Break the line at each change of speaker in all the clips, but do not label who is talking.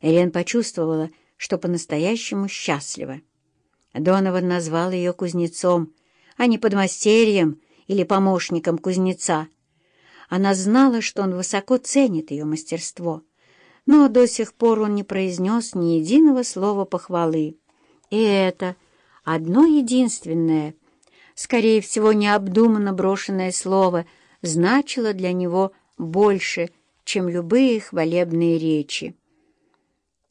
Элен почувствовала, что по-настоящему счастлива. Донован назвал ее кузнецом, а не подмастерьем или помощником кузнеца. Она знала, что он высоко ценит ее мастерство, но до сих пор он не произнес ни единого слова похвалы. И это одно единственное, скорее всего, необдуманно брошенное слово значило для него больше, чем любые хвалебные речи.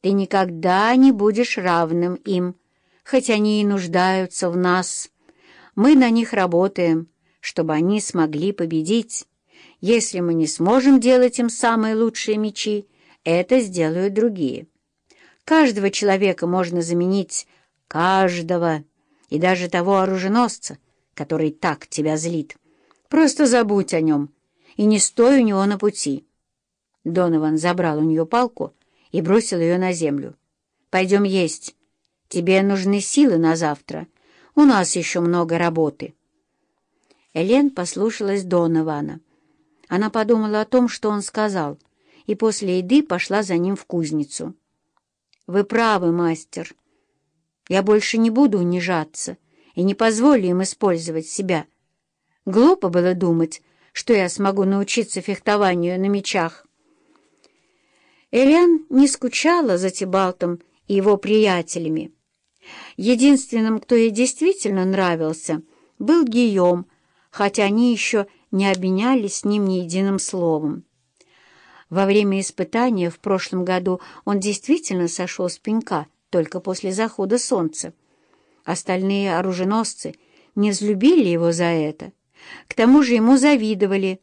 «Ты никогда не будешь равным им, хоть они и нуждаются в нас. Мы на них работаем, чтобы они смогли победить. Если мы не сможем делать им самые лучшие мечи, это сделают другие. Каждого человека можно заменить, каждого, и даже того оруженосца, который так тебя злит. Просто забудь о нем и не стой у него на пути». Донован забрал у нее палку и бросил ее на землю. «Пойдем есть. Тебе нужны силы на завтра. У нас еще много работы». Элен послушалась Донована. Она подумала о том, что он сказал, и после еды пошла за ним в кузницу. «Вы правы, мастер. Я больше не буду унижаться и не позволю им использовать себя. Глупо было думать, что я смогу научиться фехтованию на мечах». Элен не скучала за Тибалтом и его приятелями. Единственным, кто ей действительно нравился, был Гийом, хотя они еще не обменялись с ним ни единым словом. Во время испытания в прошлом году он действительно сошел с пенька только после захода солнца. Остальные оруженосцы не взлюбили его за это. К тому же ему завидовали,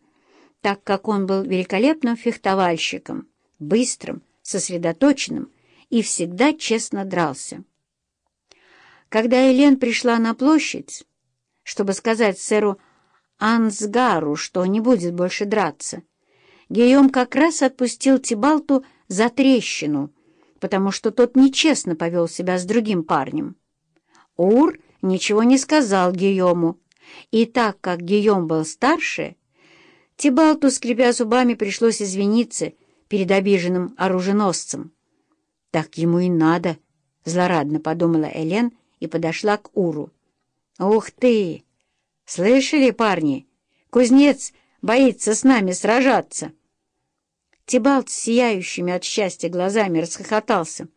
так как он был великолепным фехтовальщиком быстрым, сосредоточенным и всегда честно дрался. Когда Элен пришла на площадь, чтобы сказать сэру Ансгару, что не будет больше драться, Гийом как раз отпустил Тибалту за трещину, потому что тот нечестно повел себя с другим парнем. Ур ничего не сказал Гийому, и так как Гийом был старше, Тибалту, скрипя зубами, пришлось извиниться перед обиженным оруженосцем. «Так ему и надо», — злорадно подумала Элен и подошла к Уру. «Ух ты! Слышали, парни? Кузнец боится с нами сражаться!» Тибалт с сияющими от счастья глазами расхохотался,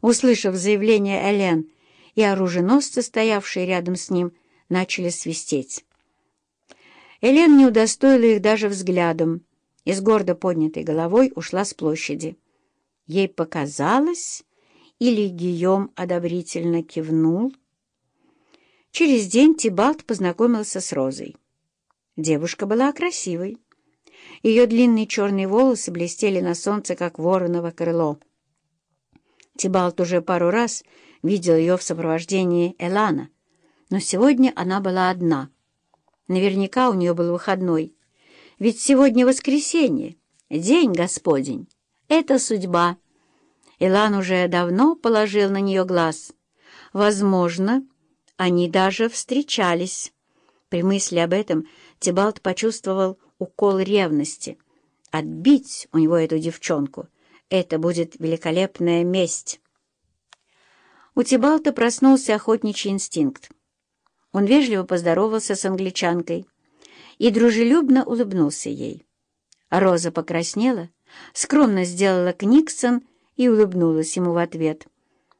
услышав заявление Элен, и оруженосцы, стоявшие рядом с ним, начали свистеть. Элен не удостоила их даже взглядом, и с гордо поднятой головой ушла с площади. Ей показалось, или Гийом одобрительно кивнул. Через день Тибалт познакомился с Розой. Девушка была красивой. Ее длинные черные волосы блестели на солнце, как вороново крыло. Тибалт уже пару раз видел ее в сопровождении Элана, но сегодня она была одна. Наверняка у нее был выходной, ведь сегодня воскресенье, день Господень. Это судьба. Илан уже давно положил на нее глаз. Возможно, они даже встречались. При мысли об этом Тибалт почувствовал укол ревности. Отбить у него эту девчонку — это будет великолепная месть. У Тибалта проснулся охотничий инстинкт. Он вежливо поздоровался с англичанкой — и дружелюбно улыбнулся ей. Роза покраснела, скромно сделала Книксон и улыбнулась ему в ответ —